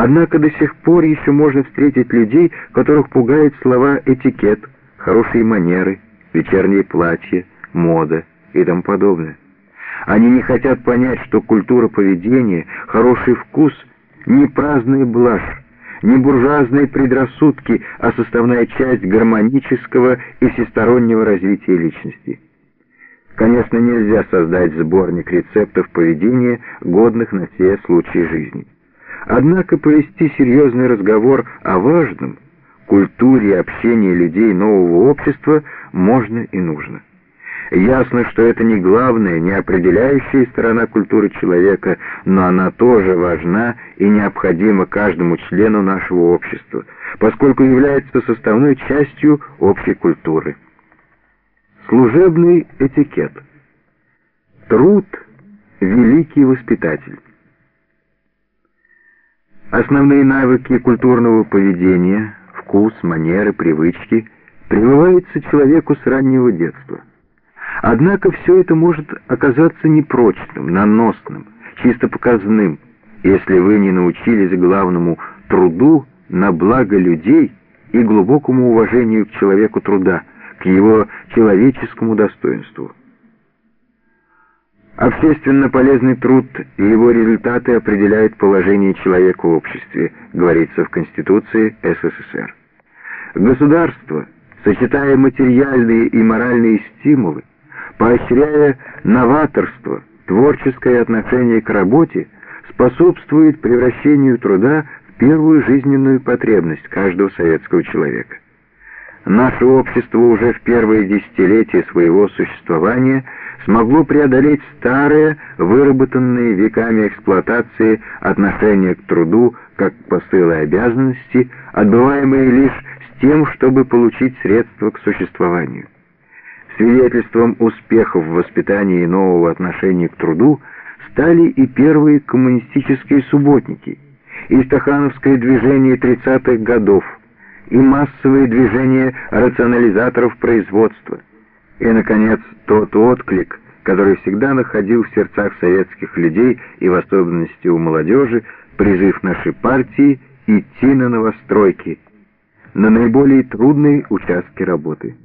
Однако до сих пор еще можно встретить людей, которых пугают слова «этикет», «хорошие манеры», «вечерние платья», «мода» и тому подобное. Они не хотят понять, что культура поведения, хороший вкус — не праздная блажь, не буржуазные предрассудки, а составная часть гармонического и всестороннего развития личности. Конечно, нельзя создать сборник рецептов поведения, годных на все случаи жизни. Однако повести серьезный разговор о важном, культуре общения людей нового общества можно и нужно. Ясно, что это не главная, не определяющая сторона культуры человека, но она тоже важна и необходима каждому члену нашего общества, поскольку является составной частью общей культуры. Служебный этикет. Труд – великий воспитатель. Основные навыки культурного поведения, вкус, манеры, привычки прививаются человеку с раннего детства. Однако все это может оказаться непрочным, наносным, чисто показным, если вы не научились главному труду на благо людей и глубокому уважению к человеку труда, к его человеческому достоинству. Общественно полезный труд и его результаты определяют положение человека в обществе, говорится в Конституции СССР. Государство, сочетая материальные и моральные стимулы, поощряя новаторство, творческое отношение к работе, способствует превращению труда в первую жизненную потребность каждого советского человека. Наше общество уже в первые десятилетия своего существования смогло преодолеть старые, выработанные веками эксплуатации отношения к труду как посылы обязанности, отбываемые лишь с тем, чтобы получить средства к существованию. Свидетельством успехов в воспитании нового отношения к труду стали и первые коммунистические субботники, и стахановское движение 30-х годов, и массовые движения рационализаторов производства, и, наконец, тот отклик, который всегда находил в сердцах советских людей и в особенности у молодежи призыв нашей партии идти на новостройки, на наиболее трудные участки работы.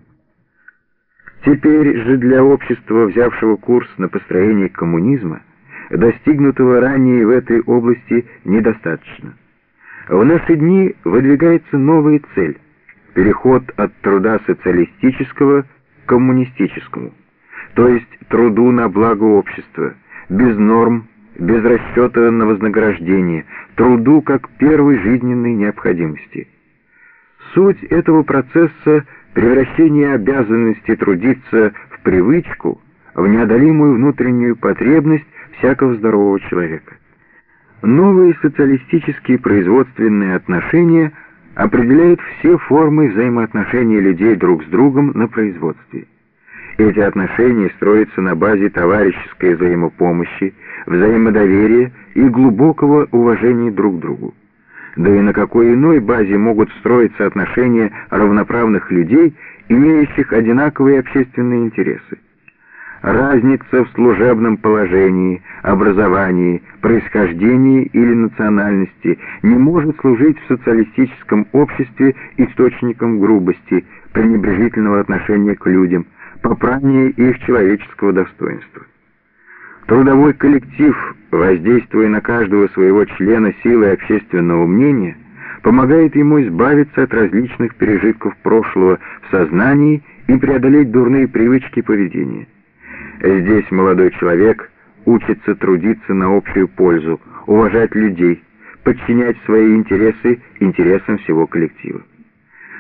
Теперь же для общества, взявшего курс на построение коммунизма, достигнутого ранее в этой области недостаточно. В наши дни выдвигается новая цель – переход от труда социалистического коммунистическому, то есть труду на благо общества, без норм, без расчета на вознаграждение, труду как первой жизненной необходимости. Суть этого процесса – Превращение обязанности трудиться в привычку, в неодолимую внутреннюю потребность всякого здорового человека. Новые социалистические производственные отношения определяют все формы взаимоотношений людей друг с другом на производстве. Эти отношения строятся на базе товарищеской взаимопомощи, взаимодоверия и глубокого уважения друг к другу да и на какой иной базе могут строиться отношения равноправных людей, имеющих одинаковые общественные интересы. Разница в служебном положении, образовании, происхождении или национальности не может служить в социалистическом обществе источником грубости, пренебрежительного отношения к людям, попрания их человеческого достоинства. Трудовой коллектив, воздействуя на каждого своего члена силой общественного мнения, помогает ему избавиться от различных пережитков прошлого в сознании и преодолеть дурные привычки поведения. Здесь молодой человек учится трудиться на общую пользу, уважать людей, подчинять свои интересы интересам всего коллектива.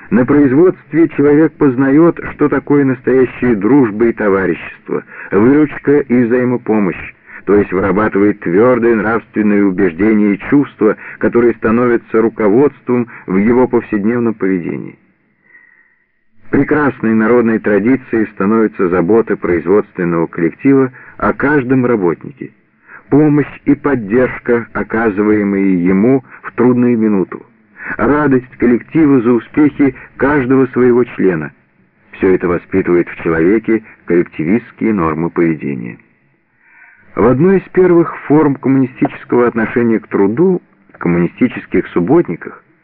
На производстве человек познает, что такое настоящая дружба и товарищество, выручка и взаимопомощь, то есть вырабатывает твердые нравственные убеждения и чувства, которые становятся руководством в его повседневном поведении. Прекрасной народной традицией становится забота производственного коллектива о каждом работнике, помощь и поддержка, оказываемые ему в трудную минуту радость коллектива за успехи каждого своего члена. Все это воспитывает в человеке коллективистские нормы поведения. В одной из первых форм коммунистического отношения к труду коммунистических субботниках